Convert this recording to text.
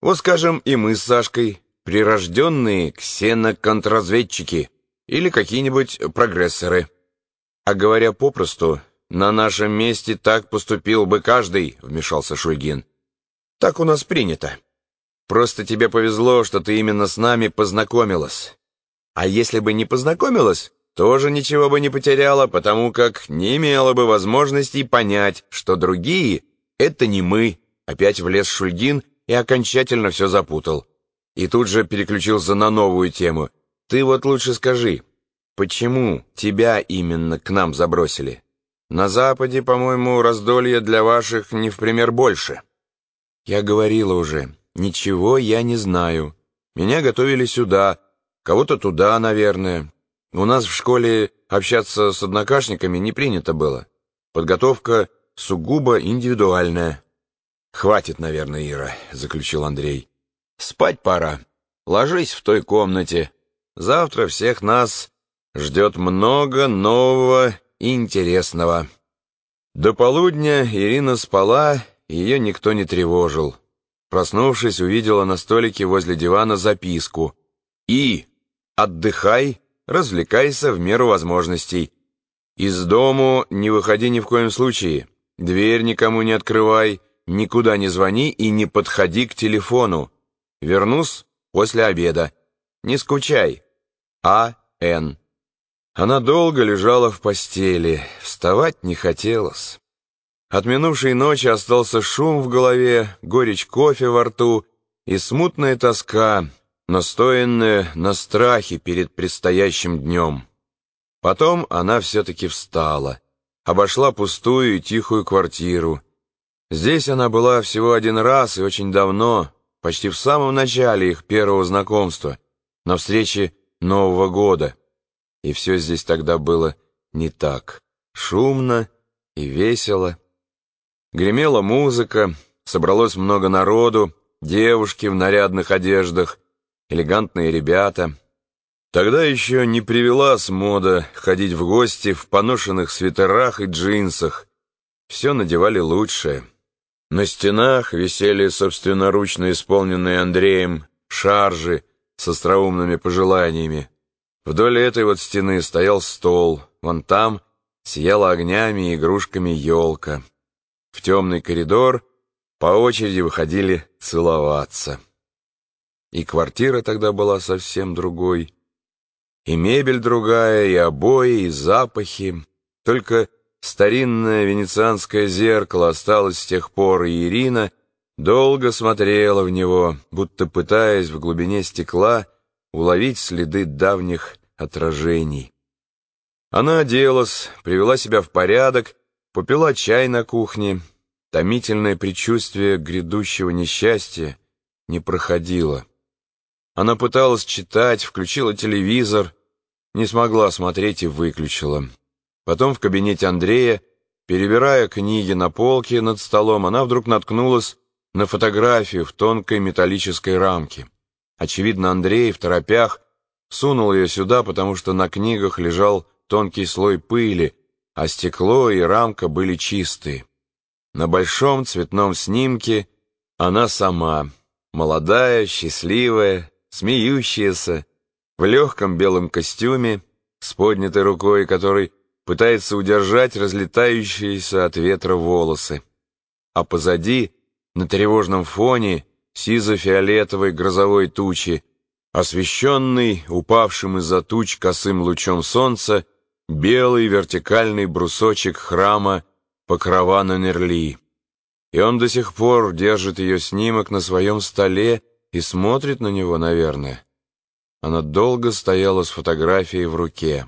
Вот, скажем, и мы с Сашкой, прирожденные ксеноконтрразведчики или какие-нибудь прогрессоры. А говоря попросту, на нашем месте так поступил бы каждый, вмешался Шульгин. Так у нас принято. Просто тебе повезло, что ты именно с нами познакомилась. А если бы не познакомилась, тоже ничего бы не потеряла, потому как не имела бы возможности понять, что другие — это не мы. Опять влез Шульгин и окончательно все запутал. И тут же переключился на новую тему. «Ты вот лучше скажи, почему тебя именно к нам забросили? На Западе, по-моему, раздолье для ваших не в пример больше». «Я говорила уже, ничего я не знаю. Меня готовили сюда, кого-то туда, наверное. У нас в школе общаться с однокашниками не принято было. Подготовка сугубо индивидуальная». «Хватит, наверное, Ира», — заключил Андрей. «Спать пора. Ложись в той комнате. Завтра всех нас ждет много нового и интересного». До полудня Ирина спала, ее никто не тревожил. Проснувшись, увидела на столике возле дивана записку. «И, отдыхай, развлекайся в меру возможностей. Из дому не выходи ни в коем случае, дверь никому не открывай». Никуда не звони и не подходи к телефону. Вернусь после обеда. Не скучай. А. Н. Она долго лежала в постели, вставать не хотелось. От минувшей ночи остался шум в голове, горечь кофе во рту и смутная тоска, настоянная на страхе перед предстоящим днем. Потом она все-таки встала, обошла пустую и тихую квартиру, Здесь она была всего один раз и очень давно, почти в самом начале их первого знакомства, на встрече Нового года. И все здесь тогда было не так. Шумно и весело. Гремела музыка, собралось много народу, девушки в нарядных одеждах, элегантные ребята. Тогда еще не привелась мода ходить в гости в поношенных свитерах и джинсах. Все надевали лучшее. На стенах висели собственноручно исполненные Андреем шаржи с остроумными пожеланиями. Вдоль этой вот стены стоял стол, вон там сияла огнями и игрушками елка. В темный коридор по очереди выходили целоваться. И квартира тогда была совсем другой, и мебель другая, и обои, и запахи. Только Старинное венецианское зеркало осталось с тех пор, и Ирина долго смотрела в него, будто пытаясь в глубине стекла уловить следы давних отражений. Она оделась, привела себя в порядок, попила чай на кухне. Томительное предчувствие грядущего несчастья не проходило. Она пыталась читать, включила телевизор, не смогла смотреть и выключила. Потом в кабинете Андрея, перебирая книги на полке над столом, она вдруг наткнулась на фотографию в тонкой металлической рамке. Очевидно, Андрей в торопях сунул ее сюда, потому что на книгах лежал тонкий слой пыли, а стекло и рамка были чистые. На большом цветном снимке она сама, молодая, счастливая, смеющаяся, в легком белом костюме, с поднятой рукой, который пытается удержать разлетающиеся от ветра волосы. А позади, на тревожном фоне, сизо-фиолетовой грозовой тучи, освещенный упавшим из-за туч косым лучом солнца, белый вертикальный брусочек храма Покрова на Нерли. И он до сих пор держит ее снимок на своем столе и смотрит на него, наверное. Она долго стояла с фотографией в руке.